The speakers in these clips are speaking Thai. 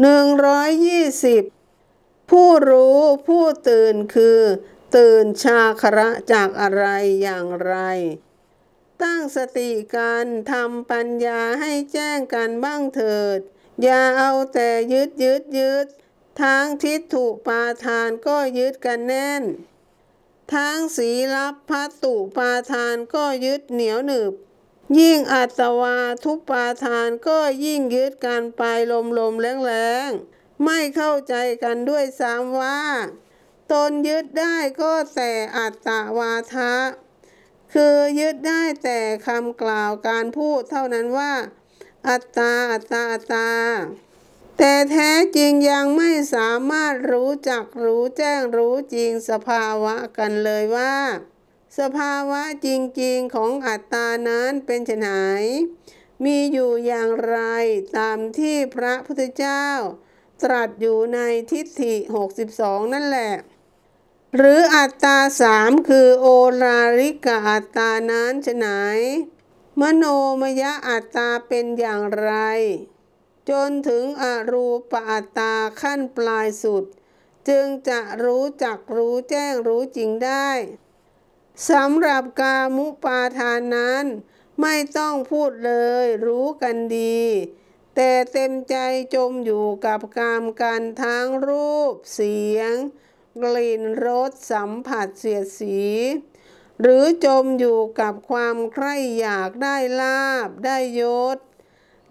หนึ่งร้อยยี่สิบผู้รู้ผู้ตื่นคือ ตื่นชาคระจากอะไรอย่างไร ตั้งสติการทำปัญญาให้แจ้งกันบ้างเถิด อย่าเอาแต่ยึดยึดยึดทางทิฏฐุปาทานก็ยึดกันแน่นทั้งสีลับพัตตุปาทานก็ยึดเหนียวหนึบ ยิ่งอัตวาทุปาทานก็ยิ่งยึดกันไปลมลมแรงแรงๆ ไม่เข้าใจกันด้วยซ้ำว่า ตนยึดได้ก็แต่อัตตวาทะ คือยึดได้แต่คำกล่าวการพูดเท่านั้นว่า อัตตาอัตตาอัตตา แต่แท้จริงยังไม่สามารถรู้จักรู้แจ้งรู้จริงสภาวะกันเลยว่า สภาวะจริงๆของอัตตานั้นเป็นไฉนมีอยู่อย่างไรตามที่พระพุทธเจ้า ตรัสอยู่ในทิฏฐิ 62 นั่นแหละ หรืออัตตาสามคือโอราริกะอัตตานั้นไฉนมโนมยะอัตตาเป็นอย่างไร จนถึงอรูปอัตตาขั้นปลายสุด จึงจะรู้จักรู้แจ้งรู้จริงได้ สำหรับกามุปาทานนั้น ไม่ต้องพูดเลยรู้กันดี แต่เต็มใจจมอยู่กับกามกันทั้งรูป เสียง กลิ่นรสสัมผัสเสียดสี หรือจมอยู่กับความใคร่อยากได้ลาบ ได้ยศ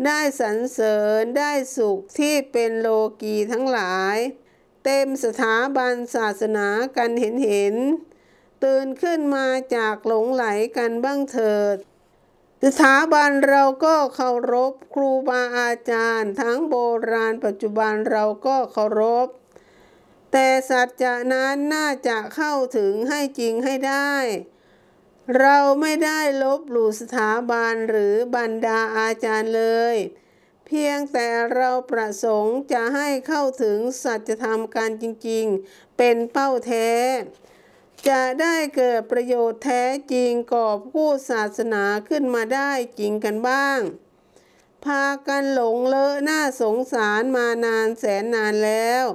ได้สรรเสริญได้สุขที่เป็นโลกีทั้งหลาย เต็มสถาบันศาสนากันเห็นเห็น ตื่นขึ้นมาจากหลงไหลกันบ้างเถิด สถาบันเราก็เคารพครูบาอาจารย์ ทั้งโบราณปัจจุบันเราก็เคารพ แต่สัจจะนั้นน่าจะเข้าถึงให้จริงให้ได้ เราไม่ได้ลบหลู่สถาบันหรือบรรดาอาจารย์เลย เพียงแต่เราประสงค์จะให้เข้าถึงสัจธรรมการจริง ๆ เป็นเป้าแท้ จะได้เกิดประโยชน์แท้จริงกอบผู้ศาสนาขึ้นมาได้จริงกันบ้าง พากันหลงเลอะน่าสงสารมานานแสนนานแล้ว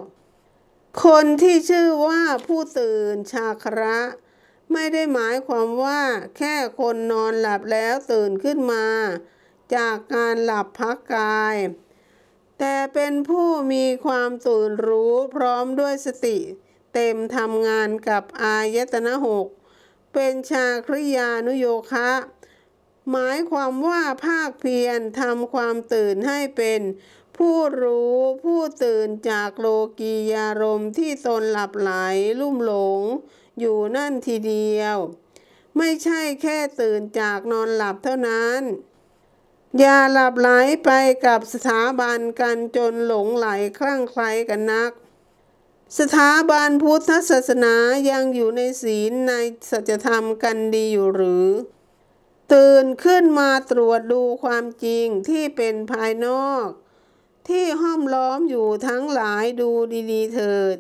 คนที่ชื่อว่าผู้ตื่นชาคระไม่ได้หมายความว่าแค่คนนอนหลับแล้วตื่นขึ้นมา จากการหลับพักกาย แต่เป็นผู้มีความตื่นรู้พร้อมด้วยสติ เต็มทำงานกับอายตนะหกเป็นชาคริยานุโยคะ หมายความว่าภาคเพียรทำความตื่นให้เป็นผู้รู้ผู้ตื่นจากโลกียารมณ์ที่ตนหลับไหลลุ่มหลง อยู่นั่นทีเดียว ไม่ใช่แค่ตื่นจากนอนหลับเท่านั้น อย่าหลับไหลไปกับสถาบันกันจนหลงไหลคลั่งไคล้กันนัก สถาบันพุทธศาสนายังอยู่ในศีลในสัจธรรมกันดีอยู่หรือ ตื่นขึ้นมาตรวจดูความจริงที่เป็นภายนอก ที่ห้อมล้อมอยู่ทั้งหลายดูดีๆเถิด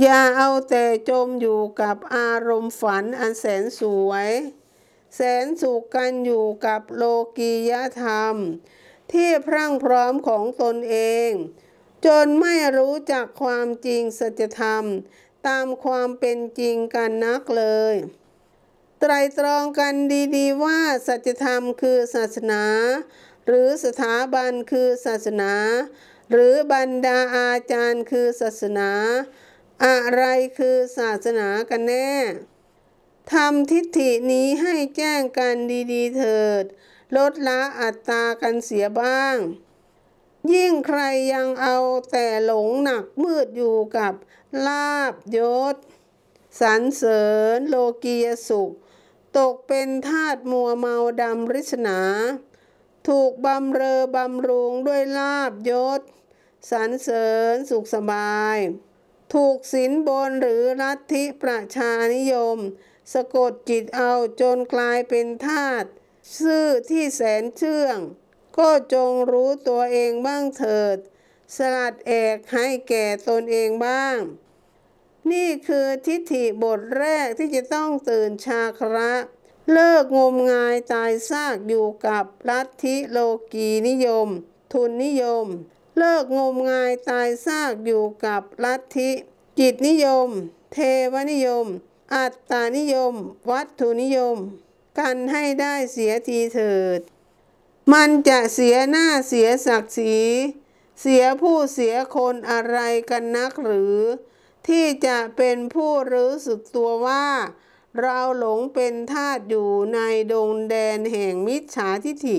อย่าเอาแต่จมอยู่กับอารมณ์ฝันอันแสนสวย แสนสุขกันอยู่กับโลกียธรรม ที่พรั่งพร้อมของตนเอง จนไม่รู้จักความจริงสัจธรรม ตามความเป็นจริงกันนักเลย ไตรตรองกันดีๆว่าสัจธรรมคือศาสนา หรือสถาบันคือศาสนา หรือบรรดาอาจารย์คือศาสนา อะไรคือศาสนากันแน่ทำทิฏฐินี้ให้แจ้งกันดีๆเถิด ลดละอัตตากันเสียบ้าง ยิ่งใครยังเอาแต่หลงหนักมืดอยู่กับลาบยศสรรเสริญโลกียสุข ตกเป็นทาสมัวเมาดำริษนา ถูกบำเรอบำรุงด้วยลาบยศสรรเสริญสุขสบาย ถูกสินบนหรือลัทธิประชานิยม สะกดจิตเอาจนกลายเป็นทาสซื่อที่แสนเชื่อง ก็จงรู้ตัวเองบ้างเถิด สลัดแอกให้แก่ตนเองบ้าง นี่คือทิฏฐิบทแรกที่จะต้องตื่นชาคระ เลิกงมงายตายซากอยู่กับลัทธิโลกีนิยม ทุนนิยม เลิกงมงายตายซากอยู่กับลัทธิ จิตนิยม เทวนิยม อัตตานิยม วัตถุนิยม กันให้ได้เสียทีเถิด มันจะเสียหน้าเสียศักดิ์ศรีเสียผู้เสียคนอะไรกันนักหรือ ที่จะเป็นผู้รู้สึกตัวว่า เราหลงเป็นทาสอยู่ในดงแดนแห่งมิจฉาทิฐิ